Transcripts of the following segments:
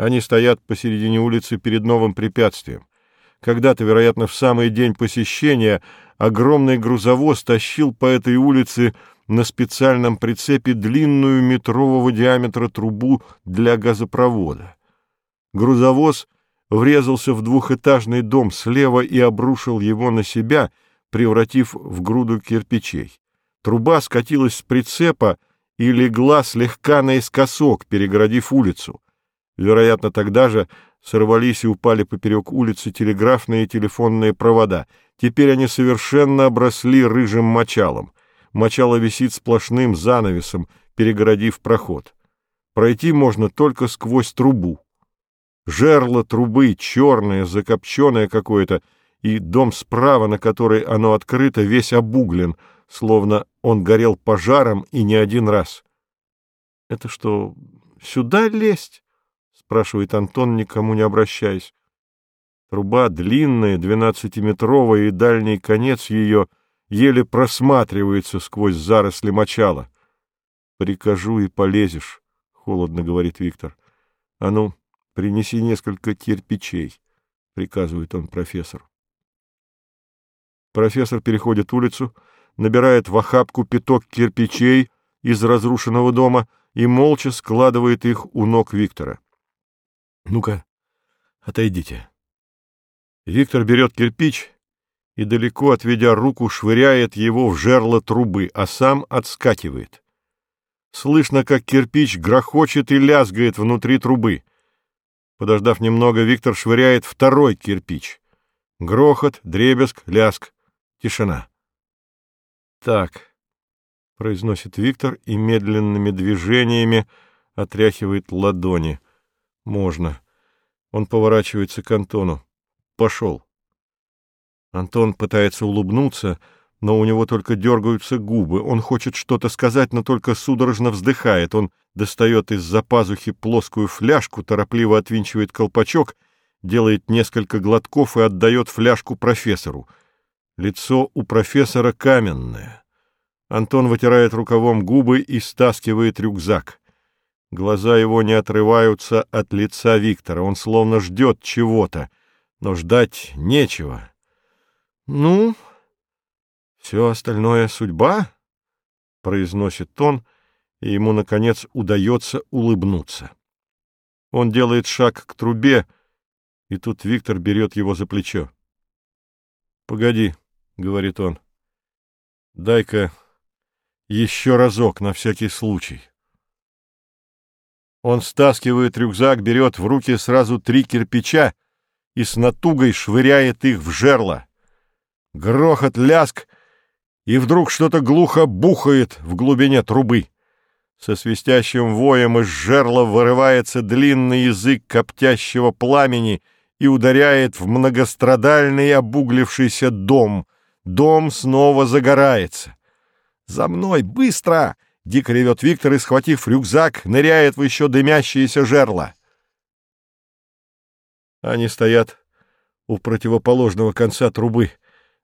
Они стоят посередине улицы перед новым препятствием. Когда-то, вероятно, в самый день посещения огромный грузовоз тащил по этой улице на специальном прицепе длинную метрового диаметра трубу для газопровода. Грузовоз врезался в двухэтажный дом слева и обрушил его на себя, превратив в груду кирпичей. Труба скатилась с прицепа и легла слегка наискосок, перегородив улицу. Вероятно, тогда же сорвались и упали поперек улицы телеграфные и телефонные провода. Теперь они совершенно обросли рыжим мочалом. Мочало висит сплошным занавесом, перегородив проход. Пройти можно только сквозь трубу. Жерло трубы черное, закопченное какое-то, и дом справа, на который оно открыто, весь обуглен, словно он горел пожаром и не один раз. — Это что, сюда лезть? Спрашивает Антон, никому не обращаясь. Труба длинная, двенадцатиметровая, и дальний конец ее еле просматривается сквозь заросли мочала. «Прикажу и полезешь», — холодно говорит Виктор. «А ну, принеси несколько кирпичей», — приказывает он профессору. Профессор переходит улицу, набирает в охапку пяток кирпичей из разрушенного дома и молча складывает их у ног Виктора. Ну-ка, отойдите. Виктор берет кирпич и, далеко отведя руку, швыряет его в жерло трубы, а сам отскакивает. Слышно, как кирпич грохочет и лязгает внутри трубы. Подождав немного, Виктор швыряет второй кирпич. Грохот, дребезг, лязг, тишина. «Так», — произносит Виктор и медленными движениями отряхивает ладони — можно. Он поворачивается к Антону. Пошел. Антон пытается улыбнуться, но у него только дергаются губы. Он хочет что-то сказать, но только судорожно вздыхает. Он достает из-за пазухи плоскую фляжку, торопливо отвинчивает колпачок, делает несколько глотков и отдает фляжку профессору. Лицо у профессора каменное. Антон вытирает рукавом губы и стаскивает рюкзак. Глаза его не отрываются от лица Виктора. Он словно ждет чего-то, но ждать нечего. «Ну, все остальное судьба?» — произносит он, и ему, наконец, удается улыбнуться. Он делает шаг к трубе, и тут Виктор берет его за плечо. «Погоди», — говорит он, — «дай-ка еще разок на всякий случай». Он стаскивает рюкзак, берет в руки сразу три кирпича и с натугой швыряет их в жерло. Грохот, ляск, и вдруг что-то глухо бухает в глубине трубы. Со свистящим воем из жерла вырывается длинный язык коптящего пламени и ударяет в многострадальный обуглившийся дом. Дом снова загорается. «За мной! Быстро!» — дико ревет Виктор и, схватив рюкзак, ныряет в еще дымящееся жерла. Они стоят у противоположного конца трубы,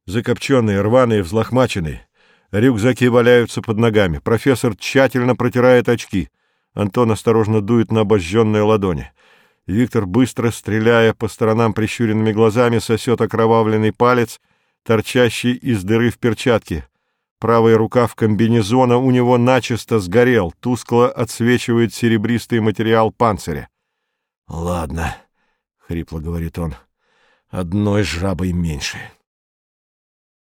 закопченные, рваные, взлохмаченные. Рюкзаки валяются под ногами. Профессор тщательно протирает очки. Антон осторожно дует на обожженные ладони. Виктор, быстро стреляя по сторонам прищуренными глазами, сосет окровавленный палец, торчащий из дыры в перчатке. Правый рукав комбинезона у него начисто сгорел, тускло отсвечивает серебристый материал панциря. — Ладно, — хрипло говорит он, — одной жабой меньше. —